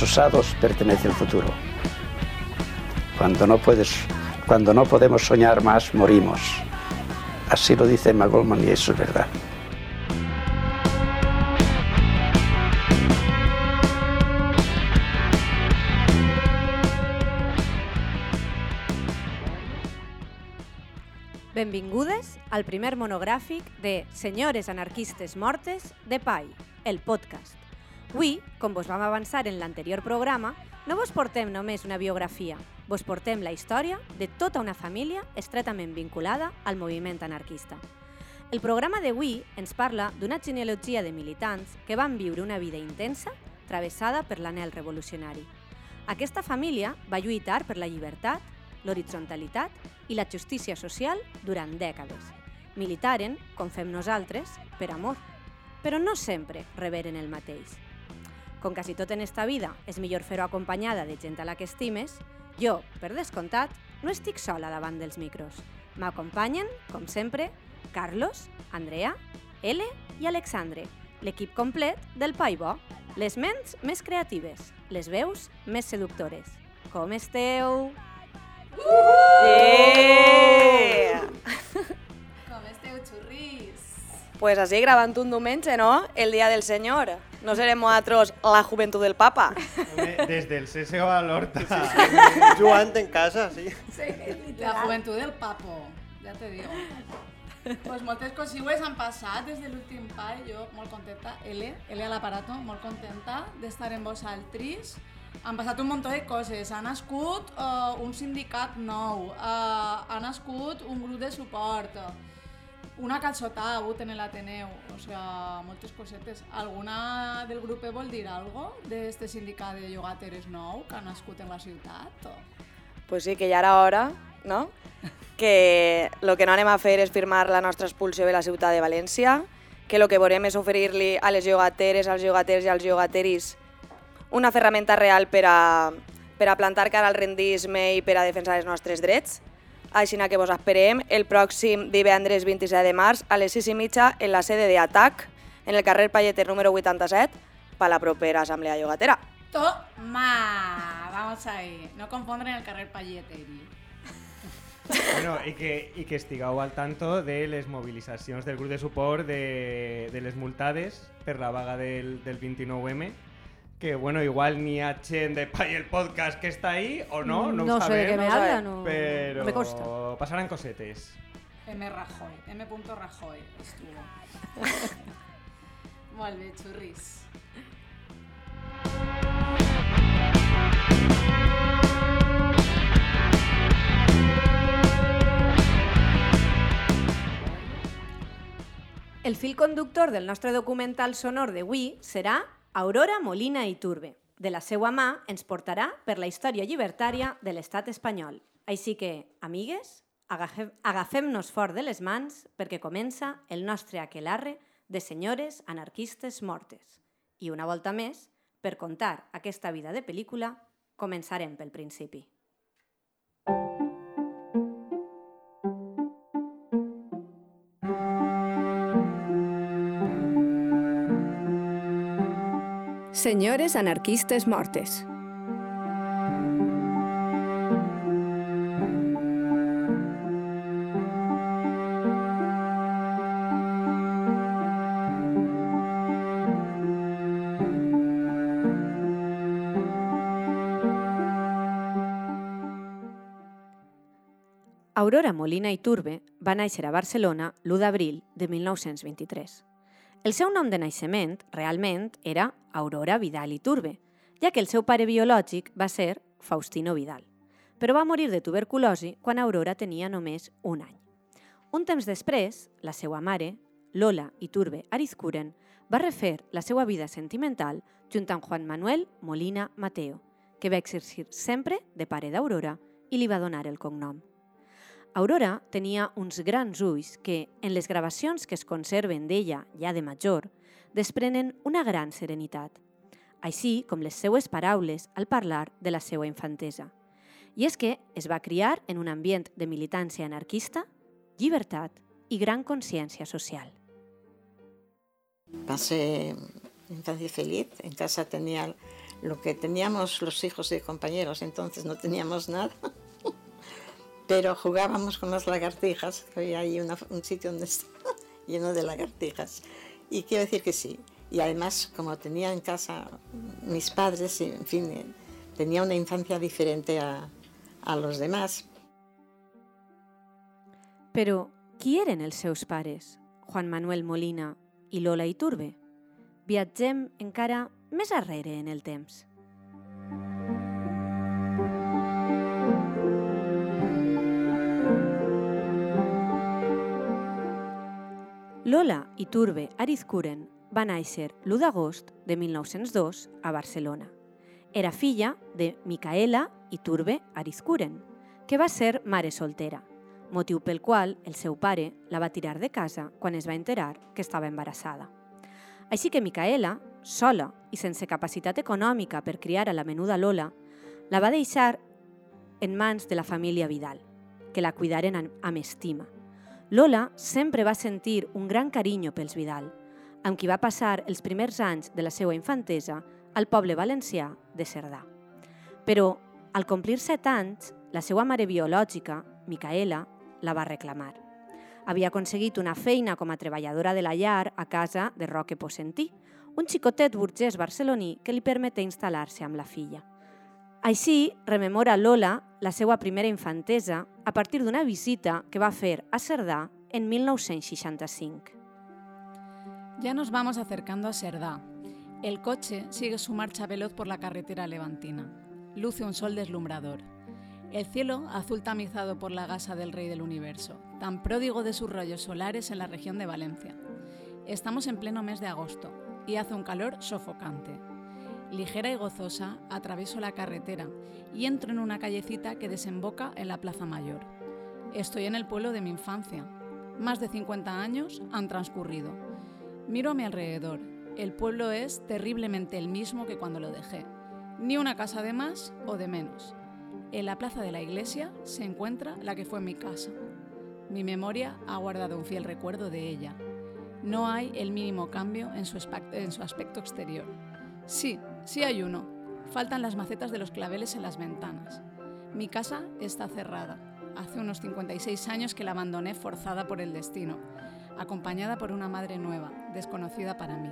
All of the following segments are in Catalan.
Los osados pertenece el futuro. Cuando no, puedes, cuando no podemos soñar más, morimos. Así lo dice Emma Goldman y eso es verdad. Benvingudes al primer monogràfic de Senyores anarquistes mortes de PAI, el podcast. Avui, com vos vam avançar en l'anterior programa, no vos portem només una biografia, vos portem la història de tota una família estretament vinculada al moviment anarquista. El programa d'avui ens parla d'una genealogia de militants que van viure una vida intensa travessada per l'anel revolucionari. Aquesta família va lluitar per la llibertat, l'horitzontalitat i la justícia social durant dècades. Militaren, com fem nosaltres, per amor. Però no sempre reberen el mateix. Com quasi tot en esta vida és millor fer-ho acompanyada de gent a la que estimes, jo, per descomptat, no estic sola davant dels micros. M'acompanyen, com sempre, Carlos, Andrea, L i Alexandre, l'equip complet del Pai Bo, les ments més creatives, les veus més seductores. Com esteu? Yeah! Pues así grabando un diumenge, ¿no? El Día del Señor. No seremos nosaltres la juventud del Papa. Home, Des del Ceseo a l'Horta. Jugant en casa, sí. Sí, la juventud del papo, ja te digo. Pues moltes cosiues han passat des de l'últim pa i jo molt contenta, L, L a l'aparato, molt contenta d'estar amb vosaltres. Han passat un munt de coses. Ha nascut uh, un sindicat nou, uh, ha nascut un grup de suport, una calçotada ha hagut en l'Ateneu, o sea, moltes cosetes. Alguna del grup vol dir algo d'este sindicat de llogateres nou que ha nascut en la ciutat? O... Pues sí, que ja era hora, no? Que el que no anem a fer és firmar la nostra expulsió de la ciutat de València, que el que volem és oferir-li a les llogateres, als llogaters i als llogateris una ferramenta real per a, per a plantar cara al rendisme i per a defensar els nostres drets. Així que vos esperem el pròxim divendres 27 de març a les 6 i mitja en la sede d'ATAC, en el carrer Palleter número 87, per la propera assemblea llogatera. Toma! Vamos ahí. No confondre en el carrer Palleteri. Bueno, i que, i que estigueu al tanto de les mobilitzacions del grup de suport de, de les multades per la vaga del, del 29M que bueno, igual ni gent de Pai el podcast que està ahí o no, no, no sé de què me no habla, sabem, no, me consta. passaran cosetes. M. Rajoy. M. Rajoy estuvo. Bé, xurris. El fil conductor del nostre documental sonor d'avui serà Aurora Molina i Turbe. De la seua mà ens portarà per la història llibertària de l'estat espanyol. Així que, amigues, agafem- agafem-nos fort de les mans perquè comença el nostre aquelarre de senyores anarquistes mortes. I una volta més, per contar aquesta vida de pel·lícula, començarem pel principi. Senyores anarquistes mortes. Aurora Molina i Turbe va néixer a Barcelona l'1 d'abril de 1923. El seu nom de naixement, realment, era Aurora Vidal i Turbe, ja que el seu pare biològic va ser Faustino Vidal, però va morir de tuberculosi quan Aurora tenia només un any. Un temps després, la seva mare, Lola i Turbe Arizcuren, va refer la seva vida sentimental junt amb Juan Manuel Molina Mateo, que va exercir sempre de pare d'Aurora i li va donar el cognom. Aurora tenia uns grans ulls que, en les gravacions que es conserven d'ella ja de major, desprenen una gran serenitat, així com les seues paraules al parlar de la seva infantesa. I és que es va criar en un ambient de militància anarquista, llibertat i gran consciència social. Pasé infancia feliz. En casa tenía Lo que teníamos los hijos de compañeros, entonces no teníamos nada. Pero jugábamos con las lagartijas, que había ahí una- un sitio donde estaba lleno de lagartijas. Y quiero decir que sí. Y además, como tenía en casa mis padres, en fin, eh, tenía una infancia diferente a, a los demás. Però qui eren els seus pares, Juan Manuel Molina i Lola Iturbe? Viatgem encara més arrere en el temps. Lola Iturbe Arizcuren va néixer l'1 d'agost de 1902 a Barcelona. Era filla de Micaela Iturbe Arizcuren, que va ser mare soltera, motiu pel qual el seu pare la va tirar de casa quan es va enterar que estava embarassada. Així que Micaela, sola i sense capacitat econòmica per criar a la menuda Lola, la va deixar en mans de la família Vidal, que la cuidaren amb estima. Lola sempre va sentir un gran carinyo pels Vidal, amb qui va passar els primers anys de la seva infantesa al poble valencià de Cerdà. Però, al complir set anys, la seva mare biològica, Micaela, la va reclamar. Havia aconseguit una feina com a treballadora de la llar a casa de Roque Posentí, un xicotet burgès barceloní que li permeté instal·lar-se amb la filla. Així, rememora Lola la seva primera infantesa a partir d'una visita que va fer a Cerdà en 1965. Ya nos vamos acercando a Serdá. El coche sigue su marcha veloz por la carretera levantina. Luce un sol deslumbrador. El cielo azul tamizado por la gasa del Rey del Universo, tan pródigo de sus rayos solares en la región de Valencia. Estamos en pleno mes de agosto y hace un calor sofocante. Ligera y gozosa, atravieso la carretera y entro en una callecita que desemboca en la Plaza Mayor. Estoy en el pueblo de mi infancia. Más de 50 años han transcurrido. Miro a mi alrededor. El pueblo es terriblemente el mismo que cuando lo dejé. Ni una casa de más o de menos. En la plaza de la iglesia se encuentra la que fue mi casa. Mi memoria ha guardado un fiel recuerdo de ella. No hay el mínimo cambio en su aspecto exterior. Sí, sí hay uno. Faltan las macetas de los claveles en las ventanas. Mi casa está cerrada. Hace unos 56 años que la abandoné forzada por el destino, acompañada por una madre nueva, desconocida para mí.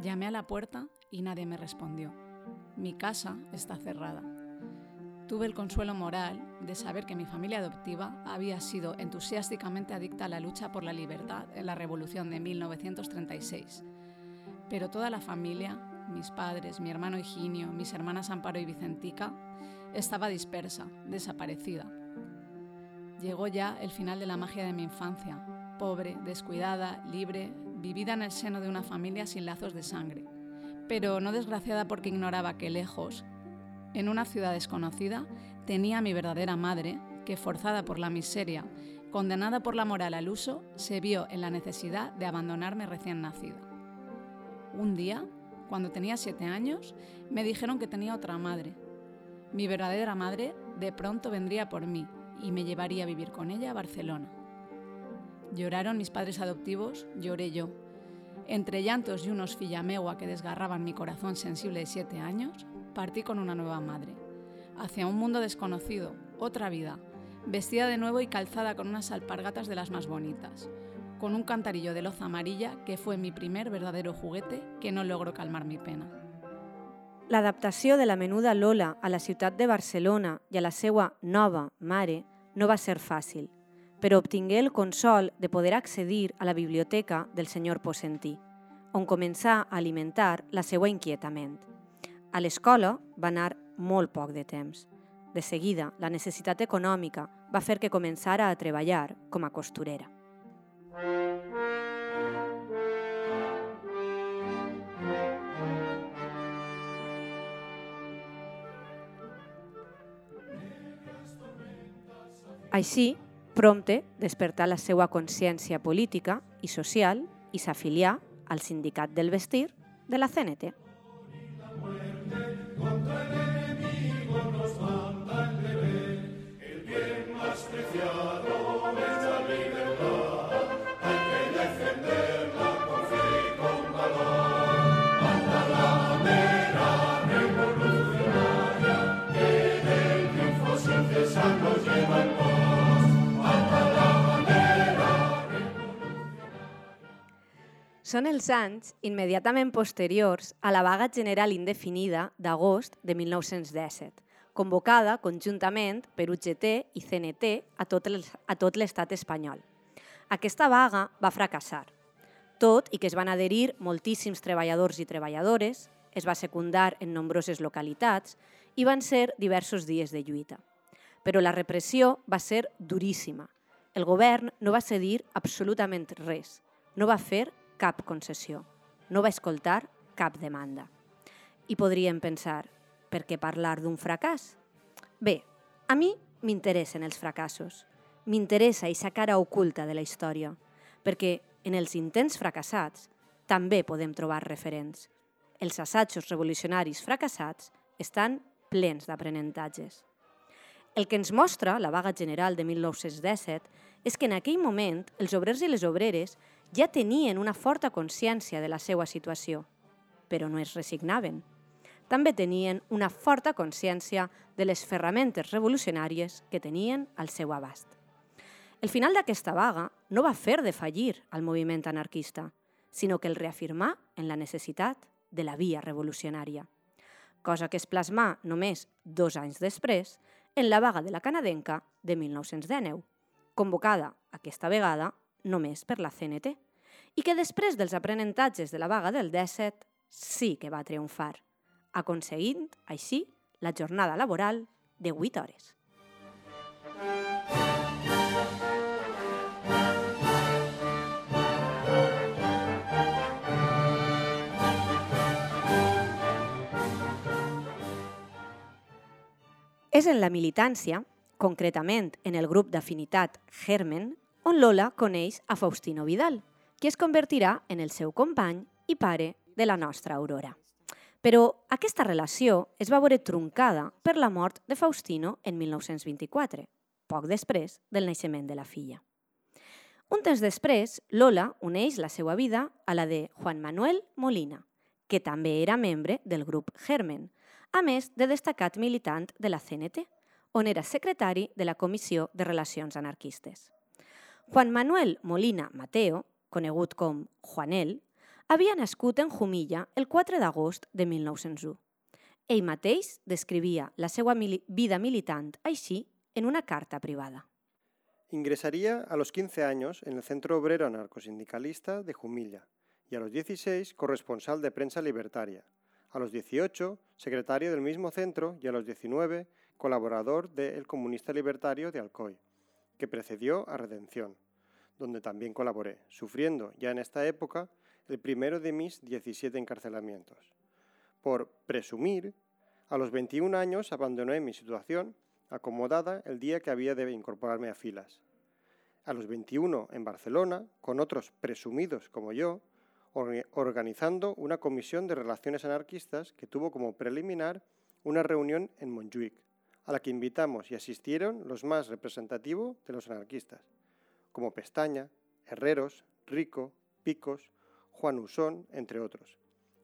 Llamé a la puerta y nadie me respondió. Mi casa está cerrada. Tuve el consuelo moral de saber que mi familia adoptiva había sido entusiásticamente adicta a la lucha por la libertad en la Revolución de 1936. Pero toda la familia, mis padres, mi hermano Higinio, mis hermanas Amparo y Vicentica, estaba dispersa, desaparecida. Llegó ya el final de la magia de mi infancia, pobre, descuidada, libre, vivida en el seno de una familia sin lazos de sangre, pero no desgraciada porque ignoraba que lejos, en una ciudad desconocida, tenía mi verdadera madre, que forzada por la miseria, condenada por la moral al uso, se vio en la necesidad de abandonarme recién nacida. Un día, cuando tenía siete años, me dijeron que tenía otra madre. Mi verdadera madre de pronto vendría por mí y me llevaría a vivir con ella a Barcelona. Lloraron mis padres adoptivos, lloré yo. Entre llantos y unos fillamegua que desgarraban mi corazón sensible de siete años, partí con una nueva madre, hacia un mundo desconocido, otra vida, vestida de nuevo y calzada con unas alpargatas de las más bonitas, con un cantarillo de loza amarilla que fue mi primer verdadero juguete que no logró calmar mi pena. L'adaptació de la menuda Lola a la ciutat de Barcelona i a la seva nova mare no va ser fàcil, però obtingué el consol de poder accedir a la biblioteca del senyor Posentí, on començà a alimentar la seva inquietament. A l'escola va anar molt poc de temps. De seguida, la necessitat econòmica va fer que començara a treballar com a costurera. Així, prompte despertà la seva consciència política i social i s'afilià al sindicat del vestir de la CNT. Són els anys immediatament posteriors a la vaga general indefinida d'agost de 1917, convocada conjuntament per UGT i CNT a tot l'estat espanyol. Aquesta vaga va fracassar, tot i que es van adherir moltíssims treballadors i treballadores, es va secundar en nombroses localitats i van ser diversos dies de lluita. Però la repressió va ser duríssima. El govern no va cedir absolutament res, no va fer cap concessió, no va escoltar cap demanda. I podríem pensar, per què parlar d'un fracàs? Bé, a mi m'interessen els fracassos. M'interessa aquesta cara oculta de la història, perquè en els intents fracassats també podem trobar referents. Els assajos revolucionaris fracassats estan plens d'aprenentatges. El que ens mostra la vaga general de 1917 és que en aquell moment els obrers i les obreres ja tenien una forta consciència de la seva situació, però no es resignaven. També tenien una forta consciència de les ferramentes revolucionàries que tenien al seu abast. El final d'aquesta vaga no va fer de fallir al moviment anarquista, sinó que el reafirmà en la necessitat de la via revolucionària, cosa que es plasmà només dos anys després en la vaga de la canadenca de 1919, convocada aquesta vegada només per la CNT, i que després dels aprenentatges de la vaga del 17 sí que va triomfar, aconseguint així la jornada laboral de 8 hores. És en la militància, concretament en el grup d'afinitat Germen, on Lola coneix a Faustino Vidal, qui es convertirà en el seu company i pare de la nostra Aurora. Però aquesta relació es va veure truncada per la mort de Faustino en 1924, poc després del naixement de la filla. Un temps després, Lola uneix la seva vida a la de Juan Manuel Molina, que també era membre del grup Germen, a més de destacat militant de la CNT, on era secretari de la Comissió de Relacions Anarquistes. Juan Manuel Molina Mateo, conegut com Juanel, havia nascut en Jumilla el 4 d'agost de 1901. Ell mateix descrivia la seva mili vida militant així en una carta privada. Ingresaría a los 15 años en el Centro Obrero Anarcosindicalista de Jumilla y a los 16 corresponsal de prensa libertaria. A los 18 secretario del mismo centro y a los 19 colaborador de El Comunista Libertario de Alcoy, que precedió a Redención, donde también colaboré, sufriendo ya en esta época el primero de mis 17 encarcelamientos. Por presumir, a los 21 años abandoné mi situación acomodada el día que había de incorporarme a filas. A los 21 en Barcelona, con otros presumidos como yo, orga- organizando una comisión de relaciones anarquistas que tuvo como preliminar una reunión en Montjuic, a la que invitamos y asistieron los más representativos de los anarquistas, como Pestaña, Herreros, Rico, Picos, Juan Usón, entre otros.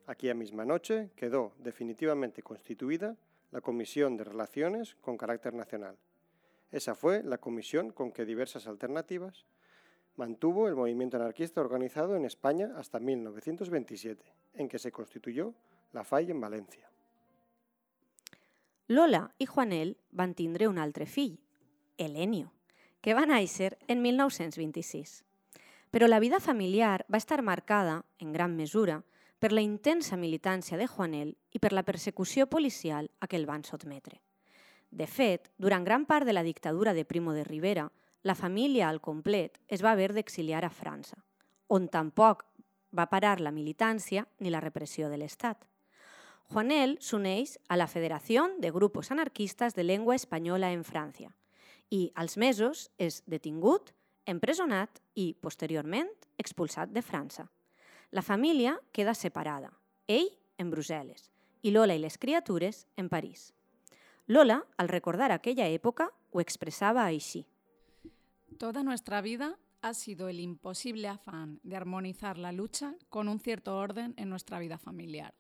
Aquella misma noche quedó definitivamente constituida la Comisión de Relaciones con carácter nacional. Esa fue la comisión con que diversas alternativas mantuvo el movimiento anarquista organizado en España hasta 1927, en que se constituyó la FAI en Valencia. Lola i Juanel van tindre un altre fill, Elenio, que va néixer en 1926. Però la vida familiar va estar marcada, en gran mesura, per la intensa militància de Juanel i per la persecució policial a què el van sotmetre. De fet, durant gran part de la dictadura de Primo de Rivera, la família al complet es va haver d'exiliar a França, on tampoc va parar la militància ni la repressió de l'Estat. Juanel s'uneix a la Federació de Grupos Anarquistas de Llengua Espanyola en França i, als mesos, és detingut, empresonat i, posteriorment, expulsat de França. La família queda separada, ell en Brussel·les i Lola i les criatures en París. Lola, al recordar aquella època, ho expressava així. Toda nuestra vida ha sido el imposible afán de armonizar la lucha con un cierto orden en nuestra vida familiar.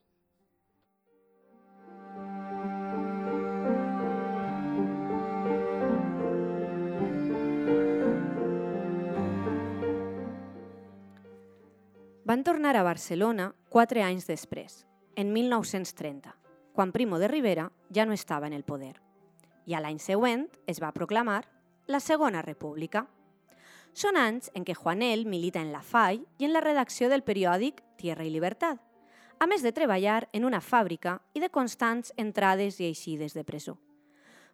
Van tornar a Barcelona quatre anys després, en 1930, quan Primo de Rivera ja no estava en el poder. I a l'any següent es va proclamar la Segona República. Són anys en què Juanel milita en la FAI i en la redacció del periòdic Tierra i Libertad, a més de treballar en una fàbrica i de constants entrades i eixides de presó.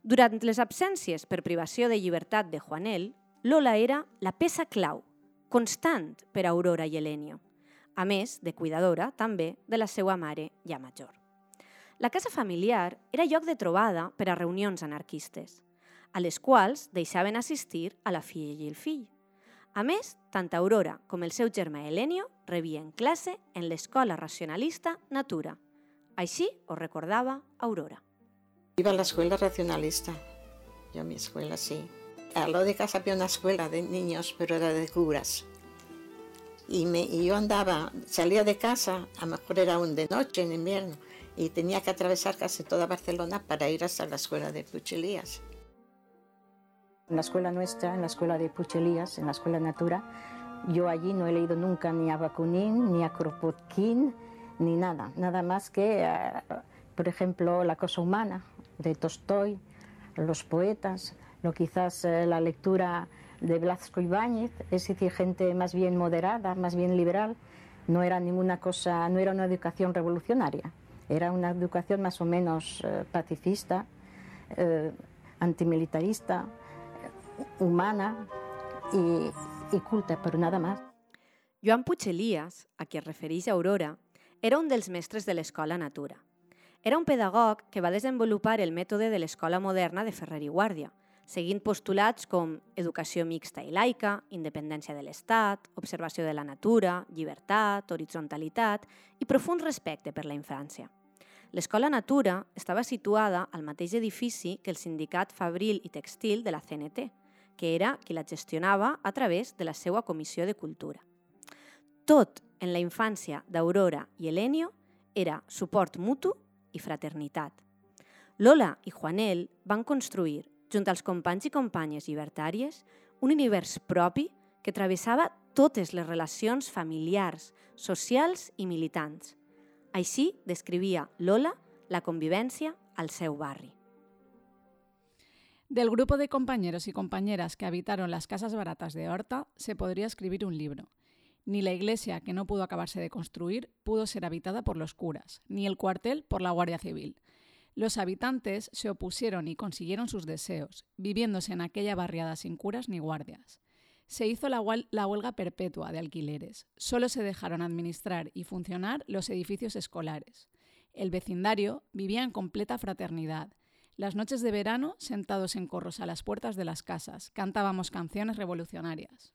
Durant les absències per privació de llibertat de Juanel, Lola era la peça clau, constant per a Aurora i Elenio, a més de cuidadora també de la seva mare ja major. La casa familiar era lloc de trobada per a reunions anarquistes, a les quals deixaven assistir a la filla i el fill. A més, tant Aurora com el seu germà Elenio rebien classe en l'escola racionalista Natura. Així ho recordava Aurora. Iba a la escuela racionalista. Yo a mi escuela sí. Al lado de casa había una escuela de niños, pero era de curas. Y, me, y yo andaba, salía de casa, a lo mejor era un de noche en invierno, y tenía que atravesar casi toda Barcelona para ir hasta la escuela de Puchelías. En la escuela nuestra, en la escuela de Puchelías, en la escuela Natura, yo allí no he leído nunca ni a Bakunin, ni a Kropotkin, ni nada. Nada más que, eh, por ejemplo, La cosa humana de Tolstoy, los poetas, lo quizás eh, la lectura de Blasco Ibáñez, es decir, gente más bien moderada, más bien liberal. No era ninguna cosa, no era una educación revolucionaria, era una educación más o menos eh, pacifista, eh, antimilitarista, humana y, y culta, pero nada más. Joan Puig a qui es refereix Aurora, era un dels mestres de l'Escola Natura. Era un pedagog que va desenvolupar el mètode de l'Escola Moderna de Ferrer i Guàrdia, seguint postulats com educació mixta i laica, independència de l'Estat, observació de la natura, llibertat, horizontalitat i profund respecte per la infància. L'Escola Natura estava situada al mateix edifici que el sindicat Fabril i Textil de la CNT, que era qui la gestionava a través de la seva Comissió de Cultura. Tot en la infància d'Aurora i Elenio era suport mutu i fraternitat. Lola i Juanel van construir, junt als companys i companyes llibertàries, un univers propi que travessava totes les relacions familiars, socials i militants. Així descrivia Lola la convivència al seu barri. Del grupo de compañeros y compañeras que habitaron las casas baratas de Horta se podría escribir un libro. Ni la iglesia, que no pudo acabarse de construir, pudo ser habitada por los curas, ni el cuartel por la Guardia Civil. Los habitantes se opusieron y consiguieron sus deseos, viviéndose en aquella barriada sin curas ni guardias. Se hizo la, huelga perpetua de alquileres. Solo se dejaron administrar y funcionar los edificios escolares. El vecindario vivía en completa fraternidad. Las noches de verano, sentados en corros a las puertas de las casas, cantábamos canciones revolucionarias.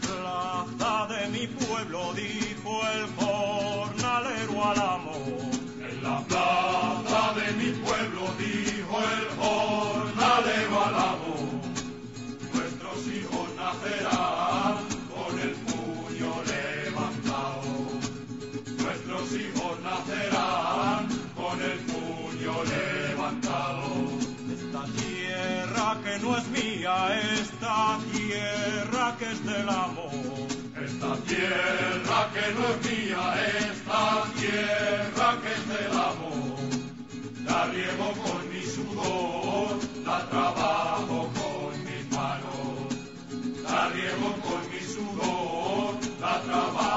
Plaza de mi pueblo dijo el jornalero al amo. En la plaza de mi pueblo dijo el jornalero al amo. Nuestros hijos nacerán con el puño levantado. Nuestros hijos nacerán con el puño levantado. Esta tierra que es del amo. Esta tierra que no es mía, esta tierra que es del amo. La riego con mi sudor, la trabajo con mis manos. La riego con mi sudor, la trabajo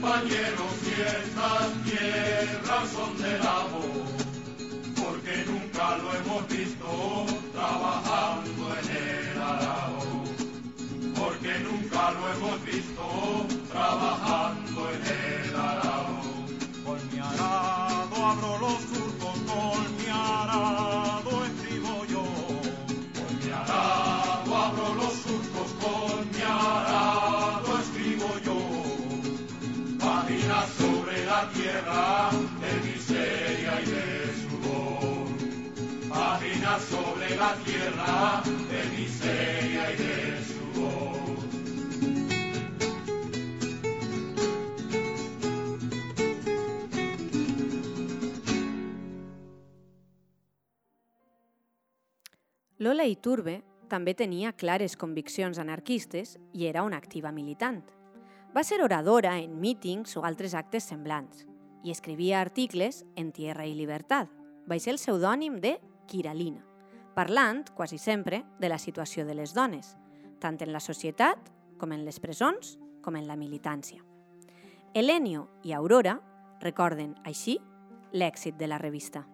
dime compañero si estas tierras son del amor. Porque nunca lo hemos visto trabajando en el arado. Porque nunca lo hemos visto trabajando en el arado. Con mi arado abro los sobre la tierra de miseria y de sudor. Lola Iturbe també tenia clares conviccions anarquistes i era una activa militant. Va ser oradora en mítings o altres actes semblants i escrivia articles en Tierra i Libertad, baix el pseudònim de Quiralina, parlant, quasi sempre, de la situació de les dones, tant en la societat com en les presons com en la militància. Elenio i Aurora recorden, així, l'èxit de la revista.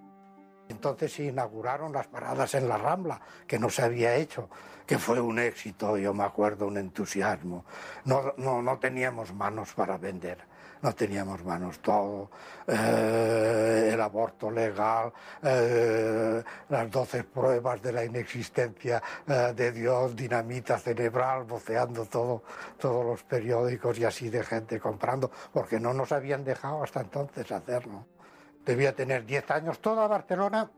Entonces se inauguraron las paradas en la Rambla, que no se había hecho, que fue un éxito, yo me acuerdo, un entusiasmo. No, no, no teníamos manos para vender, no teníamos manos, todo, eh, el aborto legal, eh, las doce pruebas de la inexistencia eh, de Dios, dinamita cerebral, voceando todo, todos los periódicos y así de gente comprando, porque no nos habían dejado hasta entonces hacerlo debía tener 10 años, toda Barcelona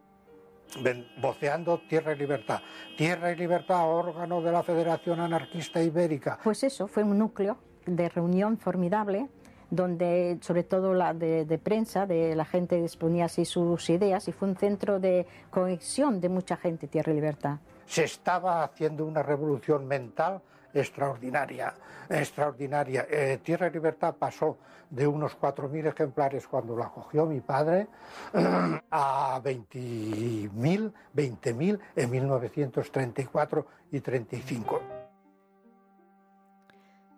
voceando Tierra y Libertad. Tierra y Libertad, órgano de la Federación Anarquista Ibérica. Pues eso, fue un núcleo de reunión formidable donde sobre todo la de, prensa, de la gente exponía así sus ideas y fue un centro de conexión de mucha gente, Tierra y Libertad. Se estaba haciendo una revolución mental extraordinaria, extraordinaria. Eh, Tierra y Libertad pasó de unos 4.000 ejemplares cuando la cogió mi padre a 20.000, 20.000 en 1934 y 35.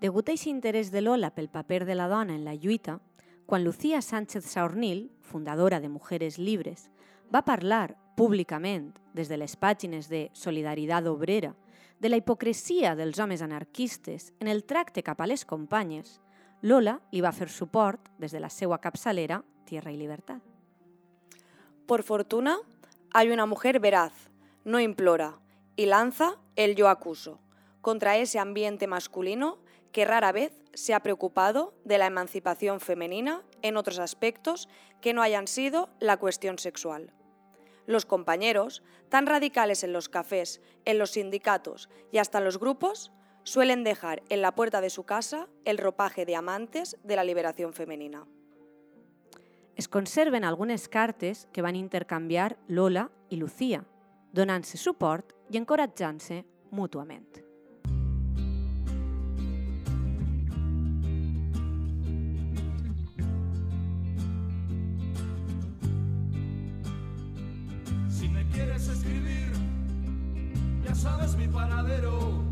Degut a aquest interès de Lola pel paper de la dona en la lluita, quan Lucía Sánchez Saornil, fundadora de Mujeres Libres, va parlar públicament des de les pàgines de Solidaritat Obrera de la hipocresia dels homes anarquistes en el tracte cap a les companyes, Lola li va fer suport des de la seva capçalera Tierra y Libertad. Por fortuna, hay una mujer veraz, no implora, y lanza el yo acuso contra ese ambiente masculino que rara vez se ha preocupado de la emancipación femenina en otros aspectos que no hayan sido la cuestión sexual. Los compañeros, tan radicales en los cafés, en los sindicatos y hasta en los grupos, suelen dejar en la puerta de su casa el ropaje de amantes de la liberación femenina. Es conserven algunes cartes que van intercanviar Lola i Lucía, donant-se suport i encoratjant-se. Sabes mi paradero.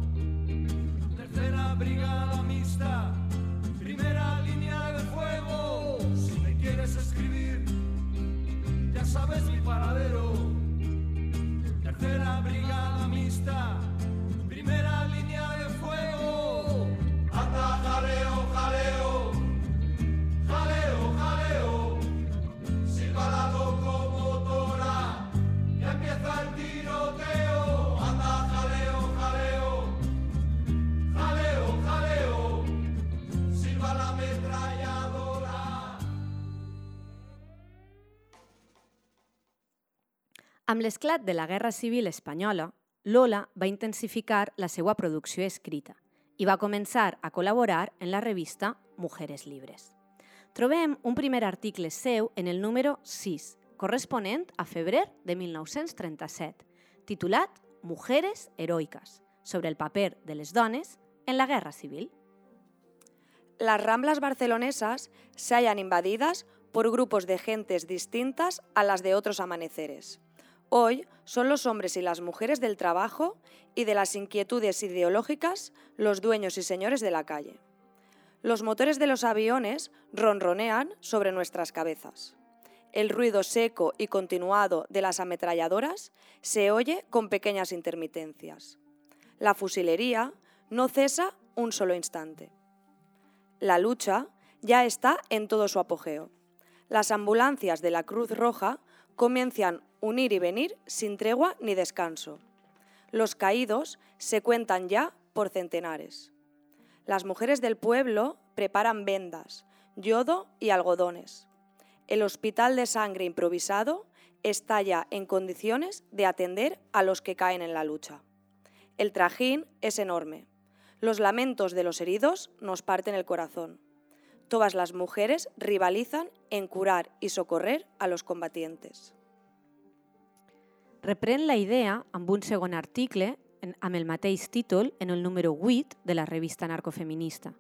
Tercera brigada mixta, primera línea de fuego. Si me quieres escribir, ya sabes mi paradero. Tercera brigada Amb l'esclat de la Guerra Civil Espanyola, Lola va intensificar la seva producció escrita i va començar a col·laborar en la revista Mujeres Libres. Trobem un primer article seu en el número 6, corresponent a febrer de 1937, titulat Mujeres heroicas, sobre el paper de les dones en la Guerra Civil. Las ramblas barcelonesas se hallan invadidas por grupos de gentes distintas a las de otros amaneceres. Hoy son los hombres y las mujeres del trabajo y de las inquietudes ideológicas los dueños y señores de la calle. Los motores de los aviones ronronean sobre nuestras cabezas. El ruido seco y continuado de las ametralladoras se oye con pequeñas intermitencias. La fusilería no cesa un solo instante. La lucha ya está en todo su apogeo. Las ambulancias de la Cruz Roja comienzan unir y venir sin tregua ni descanso. Los caídos se cuentan ya por centenares. Las mujeres del pueblo preparan vendas, yodo y algodones. El hospital de sangre improvisado está ya en condiciones de atender a los que caen en la lucha. El trajín es enorme. Los lamentos de los heridos nos parten el corazón. Todas las mujeres rivalizan en curar y socorrer a los combatientes. Reprèn la idea amb un segon article amb el mateix títol en el número 8 de la revista narcofeminista.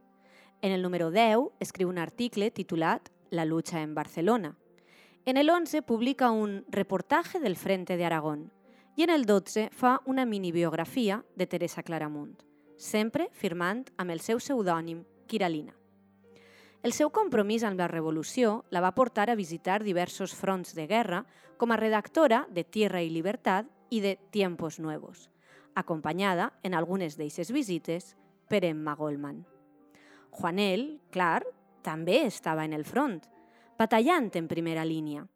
En el número 10 escriu un article titulat La lucha en Barcelona. En el 11 publica un reportaje del Frente de Aragón i en el 12 fa una minibiografia de Teresa Claramunt, sempre firmant amb el seu pseudònim Quiralina. El seu compromís amb la revolució la va portar a visitar diversos fronts de guerra com a redactora de Tierra y Libertad i de Tiempos Nuevos, acompanyada en algunes d'eixes visites per Emma Goldman. Juanel, clar, també estava en el front, batallant en primera línia.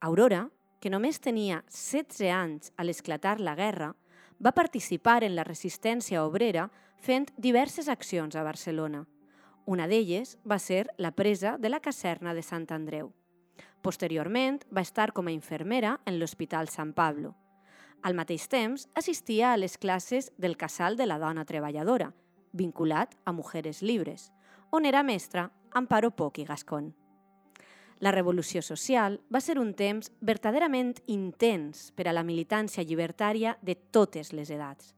Aurora, que només tenia 16 anys a l'esclatar la guerra, va participar en la resistència obrera fent diverses accions a Barcelona. Una d'elles va ser la presa de la caserna de Sant Andreu. Posteriorment va estar com a infermera en l'Hospital Sant Pablo. Al mateix temps, assistia a les classes del Casal de la Dona Treballadora, vinculat a Mujeres Libres, on era mestra Amparo Poc i Gascon. La revolució social va ser un temps verdaderament intens per a la militància llibertària de totes les edats.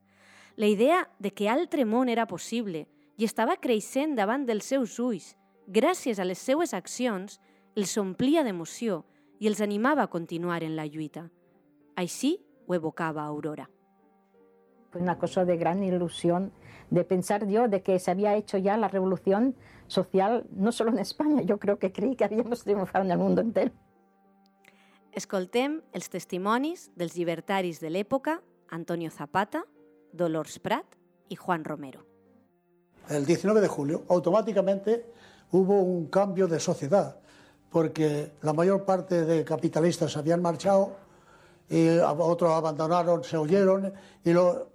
La idea de que altre món era possible i estava creixent davant dels seus ulls, gràcies a les seues accions, els omplia d'emoció i els animava a continuar en la lluita. Així ho evocava Aurora. Fue una cosa de gran ilusión de pensar yo de que se había hecho ya la revolución social, no solo en España, yo creo que creí que habíamos triunfado en el mundo entero. Escoltem els testimonis dels llibertaris de l'època Antonio Zapata, Dolors Prat i Juan Romero. El 19 de julio automáticamente hubo un cambio de sociedad, porque la mayor parte de capitalistas habían marchado, y otros abandonaron, se oyeron, y lo-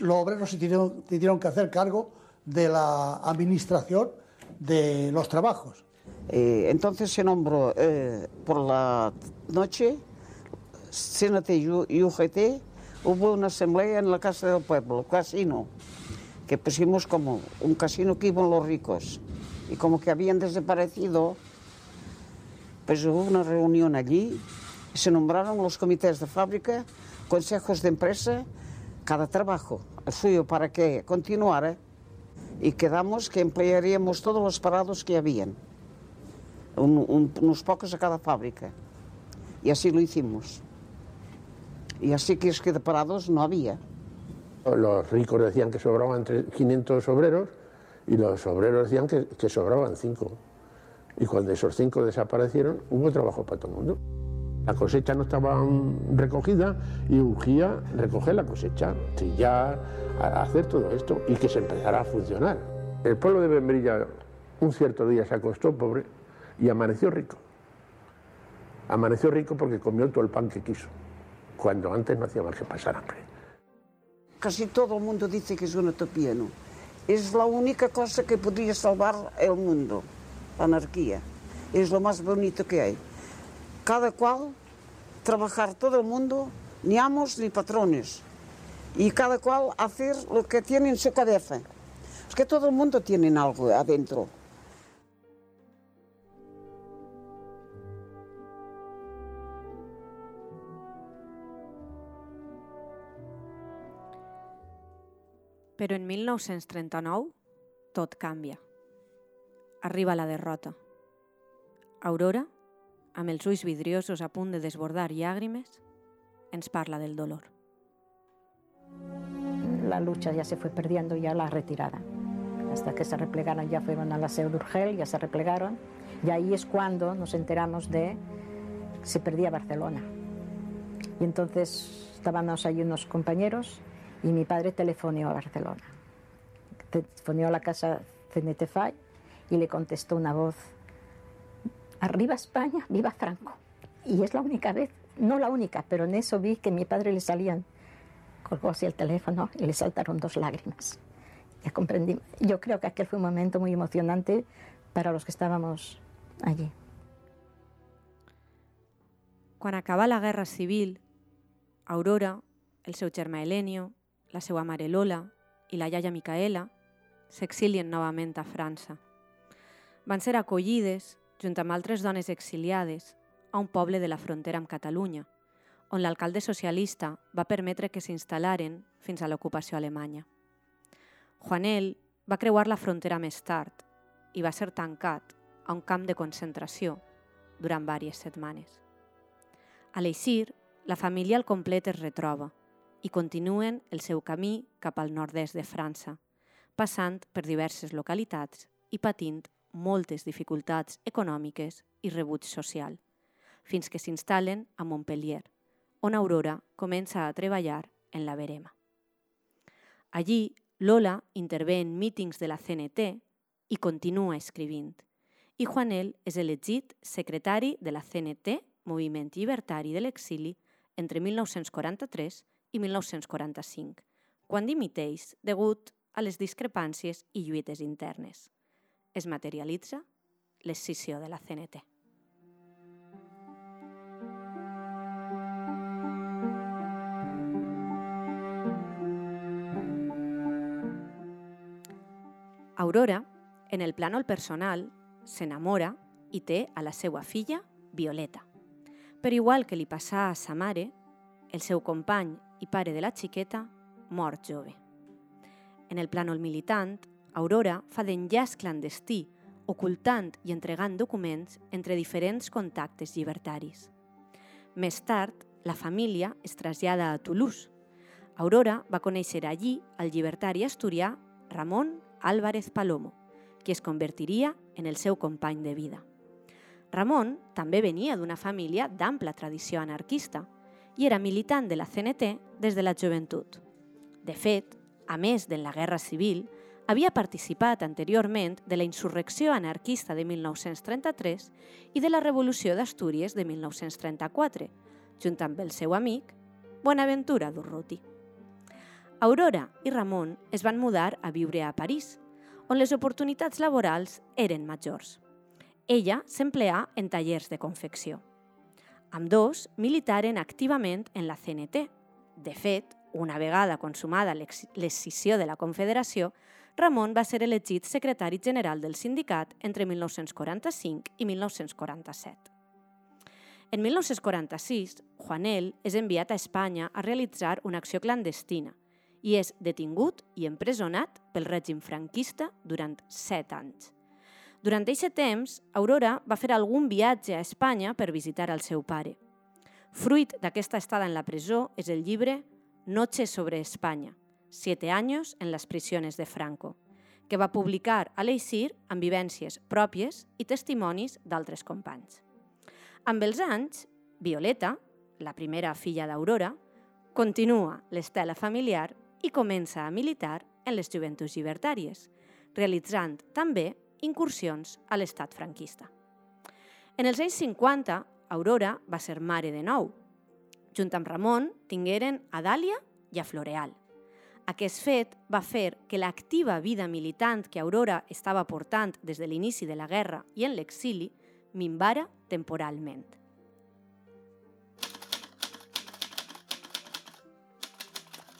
los obreros se tuvieron, que hacer cargo de la administración de los trabajos. Eh, entonces se nombró eh, por la noche, CNT y UGT, hubo una asamblea en la Casa del Pueblo, casino, que pusimos como un casino que iban los ricos. Y como que habían desaparecido, pues hubo una reunión allí, y se nombraron los comités de fábrica, consejos de empresa, cada trabajo, el suyo para que continuara, y quedamos que emplearíamos todos los parados que habían un- un- unos pocos a cada fábrica. Y así lo hicimos. Y así que es que de parados no había. Los ricos decían que sobraban tre- 500 obreros y los obreros decían que, sobraban 5. Y cuando esos 5 desaparecieron, hubo trabajo para todo el mundo. La cosecha no estaba recogida y urgía recoger la cosecha, trillar, hacer todo esto y que se empezara a funcionar. El pueblo de Membrilla un cierto día se acostó pobre y amaneció rico. Amaneció rico porque comió todo el pan que quiso, cuando antes no hacía más que pasar hambre. Casi todo el mundo dice que es una utopía, ¿no? Es la única cosa que podría salvar el mundo, la anarquía. Es lo más bonito que hay. Cada cual trabajar todo el mundo, ni amos ni patrones. Y cada cual hacer lo que tiene en su cabeza. Es que todo el mundo tiene algo adentro. Però en 1939 tot canvia. Arriba la derrota. Aurora, amb els vidriosos a punt de desbordar llàgrimes, ens parla del dolor. La lucha ya se fue perdiendo ya la retirada. Hasta que se replegaron, ya fueron a la SEO de Urgel, ya se replegaron. Y ahí es cuando nos enteramos de que se perdía Barcelona. Y entonces estábamos ahí unos compañeros y mi padre telefoneó a Barcelona. Telefoneó a la casa CNTFAI y le contestó una voz, arriba España, viva Franco. Y es la única vez, no la única, pero en eso vi que a mi padre le salían, colgó así el teléfono y le saltaron dos lágrimas. Ya comprendí, yo creo que aquel fue un momento muy emocionante para los que estábamos allí. Quan acaba la Guerra Civil, Aurora, el seu germà Elenio, la seva mare Lola i la iaia Micaela s'exilien novament a França. Van ser acollides, junt amb altres dones exiliades, a un poble de la frontera amb Catalunya, on l'alcalde socialista va permetre que s'instal·laren fins a l'ocupació alemanya. Juanel va creuar la frontera més tard i va ser tancat a un camp de concentració durant diverses setmanes. A l'Eixir, la família al complet es retroba i continuen el seu camí cap al nord-est de França, passant per diverses localitats i patint moltes dificultats econòmiques i rebuig social, fins que s'instal·len a Montpellier, on Aurora comença a treballar en la verema. Allí, Lola intervé en mítings de la CNT i continua escrivint, i Juanel és elegit secretari de la CNT, Moviment Llibertari de l'Exili, entre 1943 i 1945, quan dimiteix degut a les discrepàncies i lluites internes. Es materialitza l'escissió de la CNT. Aurora, en el plànol personal, s'enamora i té a la seva filla, Violeta. Però igual que li passà a sa mare, el seu company i pare de la xiqueta mor jove. En el plànol militant, Aurora fa d'enllaç clandestí, ocultant i entregant documents entre diferents contactes llibertaris. Més tard, la família es trasllada a Toulouse. Aurora va conèixer allí el llibertari asturià Ramon Álvarez Palomo, qui es convertiria en el seu company de vida. Ramon també venia d'una família d'ampla tradició anarquista i era militant de la CNT des de la joventut. De fet, a més de la Guerra Civil, havia participat anteriorment de la insurrecció anarquista de 1933 i de la Revolució d'Astúries de 1934, junt amb el seu amic Bonaventura Durruti. Aurora i Ramon es van mudar a viure a París, on les oportunitats laborals eren majors. Ella s'empleà en tallers de confecció. Amb dos militaren activament en la CNT. De fet, una vegada consumada l'escissió de la Confederació, Ramon va ser elegit secretari general del sindicat entre 1945 i 1947. En 1946, Juanel és enviat a Espanya a realitzar una acció clandestina i és detingut i empresonat pel règim franquista durant set anys. Durant aquest temps, Aurora va fer algun viatge a Espanya per visitar el seu pare. Fruit d'aquesta estada en la presó és el llibre Noche sobre Espanya, Siete años en las prisiones de Franco, que va publicar a l'Eixir amb vivències pròpies i testimonis d'altres companys. Amb els anys, Violeta, la primera filla d'Aurora, continua l'estela familiar i comença a militar en les joventuts llibertàries, realitzant també incursions a l'estat franquista. En els anys 50, Aurora va ser mare de nou. Junt amb Ramon tingueren a Dàlia i a Floreal. Aquest fet va fer que l'activa vida militant que Aurora estava portant des de l'inici de la guerra i en l'exili minvara temporalment.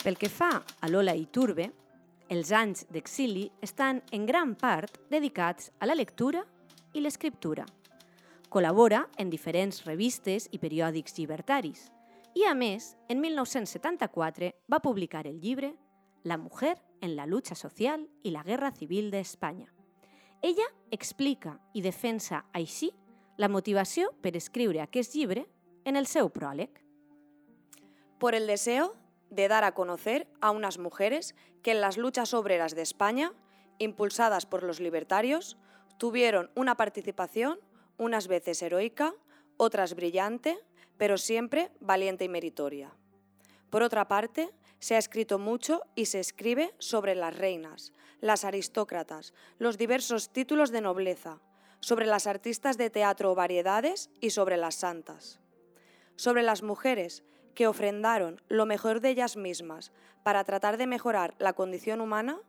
Pel que fa a Lola i Turbe, els anys d'exili estan en gran part dedicats a la lectura i l'escriptura. Col·labora en diferents revistes i periòdics llibertaris i, a més, en 1974 va publicar el llibre La mujer en la lucha social i la guerra civil de España. Ella explica i defensa així la motivació per escriure aquest llibre en el seu pròleg. Por el deseo de dar a conocer a unas mujeres que en las luchas obreras de España, impulsadas por los libertarios, tuvieron una participación unas veces heroica, otras brillante, pero siempre valiente y meritoria. Por otra parte, se ha escrito mucho y se escribe sobre las reinas, las aristócratas, los diversos títulos de nobleza, sobre las artistas de teatro o variedades y sobre las santas. Sobre las mujeres que ofrendaron lo mejor de ellas mismas para tratar de mejorar la condición humana,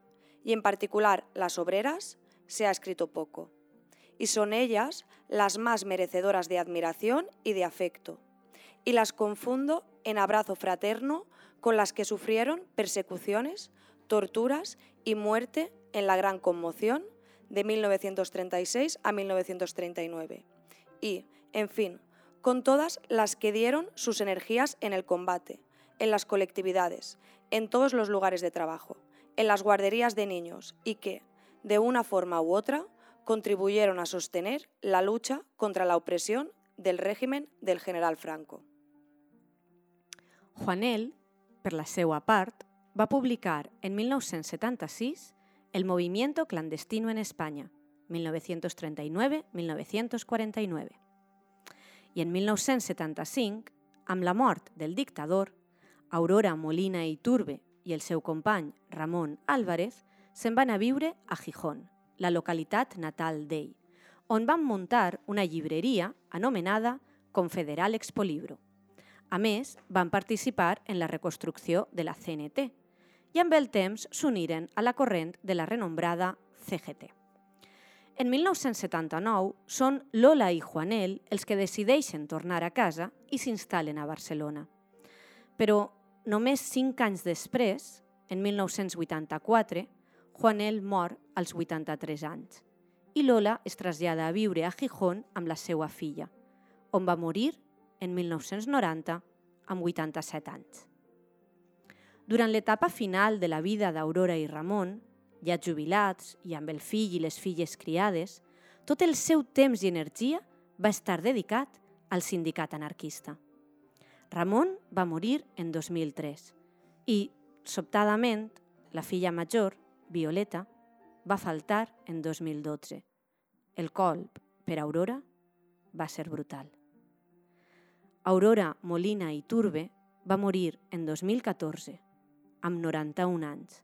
y en particular las obreras, se ha escrito poco. Y son ellas las más merecedoras de admiración y de afecto. y las confundo en abrazo fraterno con las que sufrieron persecuciones, torturas y muerte en la Gran Conmoción de 1936 a 1939. Y, en fin, con todas las que dieron sus energías en el combate, en las colectividades, en todos los lugares de trabajo, en las guarderías de niños y que, de una forma u otra, contribuyeron a sostener la lucha contra la opresión del régimen del general Franco. Juanel, per la seva part, va publicar en 1976 El movimiento clandestino en España, 1939-1949. I en 1975, amb la mort del dictador, Aurora Molina i Turbe i el seu company Ramon Álvarez se'n van a viure a Gijón, la localitat natal d'ell, on van muntar una llibreria anomenada Confederal Expolibro. A més, van participar en la reconstrucció de la CNT i amb el temps s'uniren a la corrent de la renombrada CGT. En 1979 són Lola i Juanel els que decideixen tornar a casa i s'instal·len a Barcelona. Però només cinc anys després, en 1984, Juanel mor als 83 anys i Lola es trasllada a viure a Gijón amb la seva filla, on va morir en 1990 amb 87 anys. Durant l'etapa final de la vida d'Aurora i Ramon, ja jubilats i amb el fill i les filles criades, tot el seu temps i energia va estar dedicat al sindicat anarquista. Ramon va morir en 2003 i, sobtadament, la filla major, Violeta, va faltar en 2012. El colp per Aurora va ser brutal. Aurora Molina i Turbe va morir en 2014 amb 91 anys,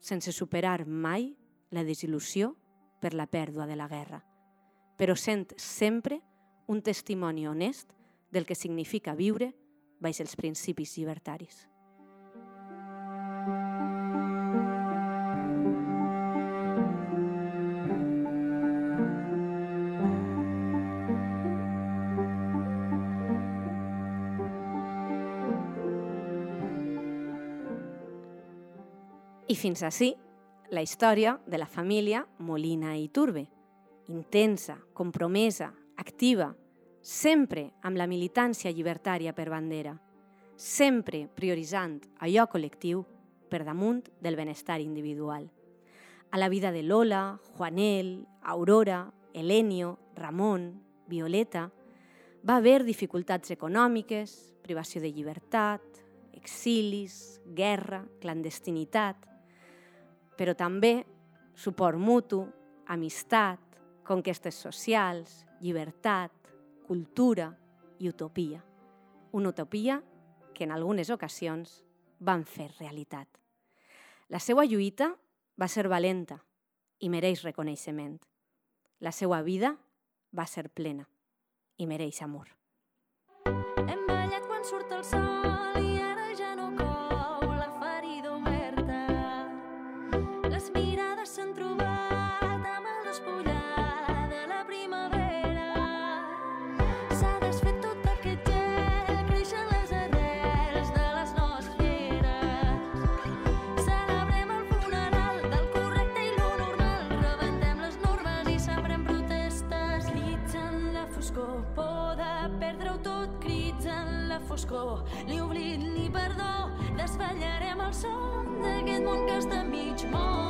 sense superar mai la desil·lusió per la pèrdua de la guerra, però sent sempre un testimoni honest del que significa viure baix els principis llibertaris. Fins així la història de la família Molina i Turbe. Intensa, compromesa, activa, sempre amb la militància llibertària per bandera, sempre prioritzant allò col·lectiu per damunt del benestar individual. A la vida de Lola, Juanel, Aurora, Elenio, Ramon, Violeta, va haver dificultats econòmiques, privació de llibertat, exilis, guerra, clandestinitat, però també suport mutu, amistat, conquestes socials, llibertat, cultura i utopia. Una utopia que en algunes ocasions van fer realitat. La seva lluita va ser valenta i mereix reconeixement. La seva vida va ser plena i mereix amor. Hem ballat quan surt el sol foscor, ni oblit ni perdó. Desvetllarem el son d'aquest món que està mig mort.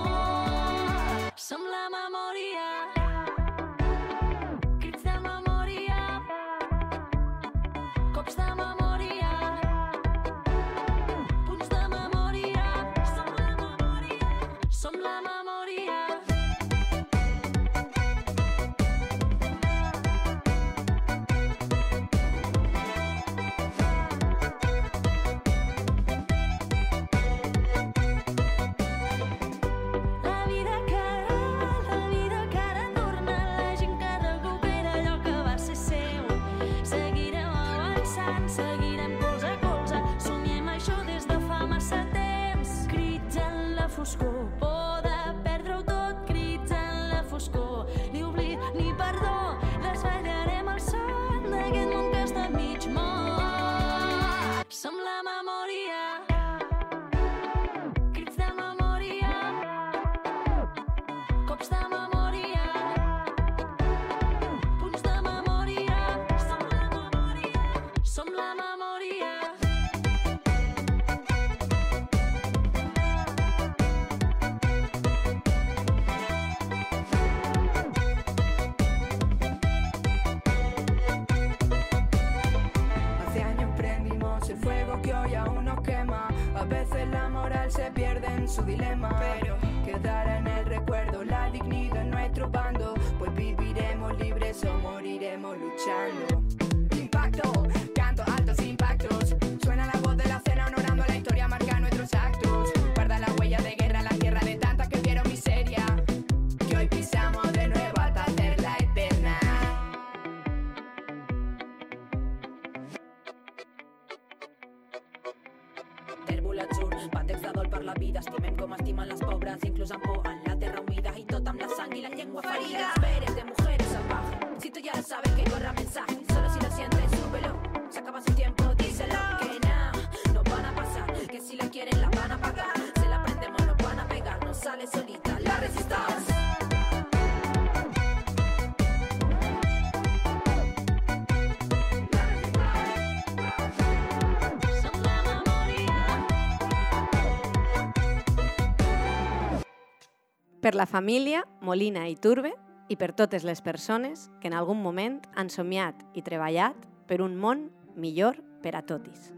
Per la família, Molina i Turbe i per totes les persones que en algun moment han somiat i treballat per un món millor per a totis.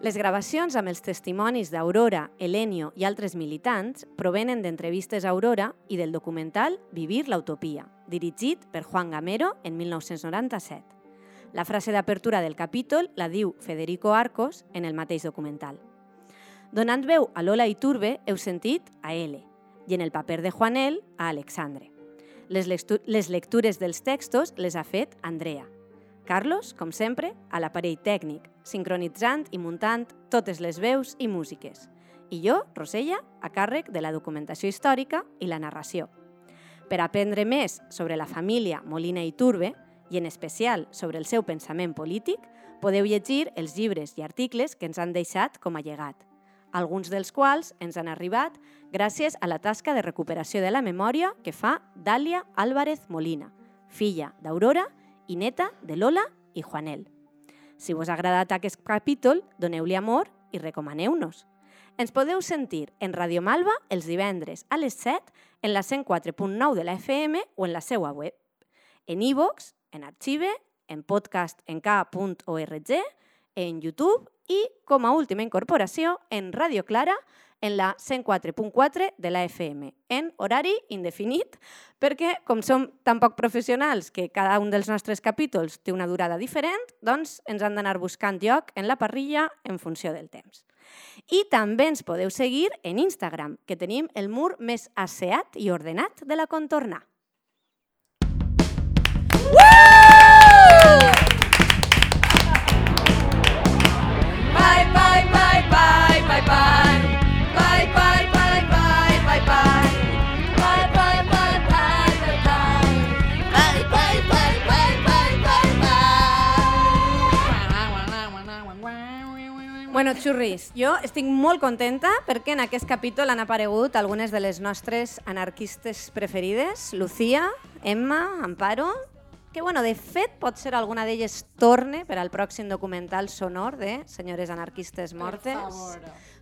Les gravacions amb els testimonis d'Aurora, Elenio i altres militants provenen d'entrevistes a Aurora i del documental Vivir la utopia, dirigit per Juan Gamero en 1997. La frase d'apertura del capítol la diu Federico Arcos en el mateix documental. Donant veu a Lola Iturbe heu sentit a L i en el paper de Juanel a Alexandre. Les, lectu les lectures dels textos les ha fet Andrea. Carlos, com sempre, a l'aparell tècnic, sincronitzant i muntant totes les veus i músiques. I jo, Rosella, a càrrec de la documentació històrica i la narració. Per aprendre més sobre la família Molina i Turbe, i en especial sobre el seu pensament polític, podeu llegir els llibres i articles que ens han deixat com a llegat, alguns dels quals ens han arribat gràcies a la tasca de recuperació de la memòria que fa Dàlia Álvarez Molina, filla d'Aurora i neta de Lola i Juanel. Si vos ha agradat aquest capítol, doneu-li amor i recomaneu-nos. Ens podeu sentir en Radio Malva els divendres a les 7 en la 104.9 de la FM o en la seva web. En iVox, en Arxive, en podcast en k.org, en YouTube i, com a última incorporació, en Radio Clara, en la 104.4 de la FM, en horari indefinit, perquè com som tan poc professionals que cada un dels nostres capítols té una durada diferent, doncs ens han d'anar buscant lloc en la parrilla en funció del temps. I també ens podeu seguir en Instagram, que tenim el mur més asseat i ordenat de la contorna. Bueno, xurris, jo estic molt contenta perquè en aquest capítol han aparegut algunes de les nostres anarquistes preferides, Lucía, Emma, Amparo, que bueno, de fet pot ser alguna d'elles torne per al pròxim documental sonor de Senyores anarquistes mortes.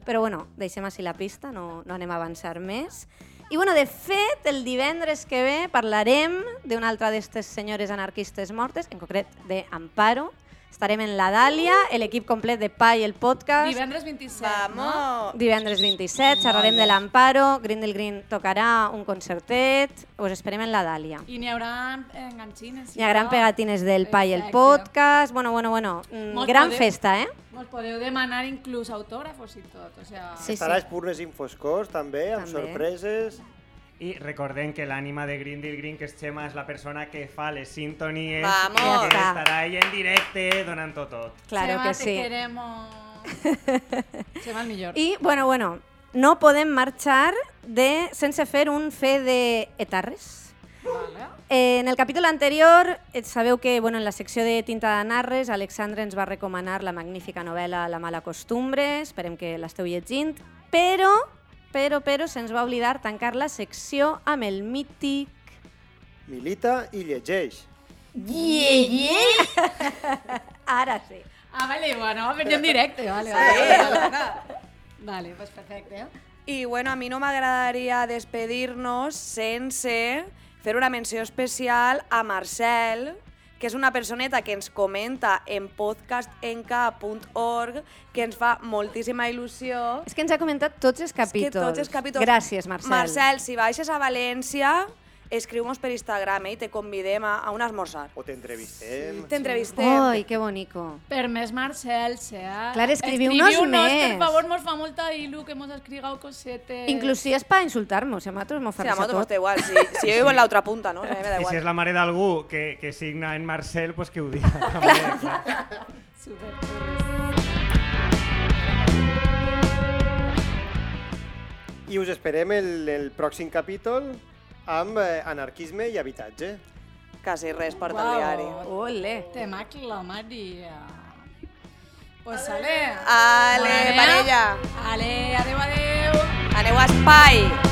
Però bueno, deixem així la pista, no, no anem a avançar més. I bueno, de fet, el divendres que ve parlarem d'una altra d'aquestes senyores anarquistes mortes, en concret de Amparo. Estarem en la Dàlia, l'equip complet de Pai, el podcast. Divendres 27, no? Divendres 27, xerrarem de l'Amparo, Green del Green tocarà un concertet, us esperem en la Dàlia. I n'hi haurà enganxines. Hi ha gran pegatines del Pai, el Perfecte. podcast, bueno, bueno, bueno, mm, Mos gran podeu- festa, eh? Mos podeu demanar inclús autògrafos i tot, o sea... Sí, Estarà Espurnes Infoscors també, amb També. sorpreses. I recordem que l'ànima de Grindel Green, que és Xema, és la persona que fa les sintonies Vamos. i que estarà ahí en directe donant tot tot. Claro Xema, que te sí. queremos. Xema, el millor. I, bueno, bueno, no podem marxar de, sense fer un fe de etarres, Vale. Eh, en el capítol anterior, eh, sabeu que bueno, en la secció de Tinta de Narres, Alexandre ens va recomanar la magnífica novel·la La mala costumbre, esperem que l'esteu llegint, però, però, però, se'ns va oblidar tancar la secció amb el mític... Milita i llegeix. Yeah, yeah! Ara sí. Ah, vale, bueno, va venir en directe, vale, vale. Elena. Vale, pues perfecte. I bueno, a mi no m'agradaria despedir-nos sense fer una menció especial a Marcel, que és una personeta que ens comenta en podcastenca.org, que ens fa moltíssima il·lusió. És que ens ha comentat tots els capítols. És que tots els capítols. Gràcies, Marcel. Marcel, si baixes a València, escriu-nos per Instagram eh, i te convidem a, a un esmorzar. O t'entrevistem. T'entrevistem. Ai, que bonico. Per més Marcel, sea... Clar, escriviu-nos Escriviu-nos, més. Per favor, mos fa molta il·lu que mos escrigau cosetes. Inclús si és per insultar-nos, si a nosaltres m'ho Sí, fa a risa nosaltres tot. mos té igual. Si, si jo vivo en l'altra punta, no? A da I si és la mare d'algú que, que signa en Marcel, pues que ho diga. clar. I us esperem el, el pròxim capítol amb eh, anarquisme i habitatge. Quasi res per Uau. diari. Ole. Tema Maria. Pues ale. Ale, parella. Ale, adeu, adeu. Aneu a espai.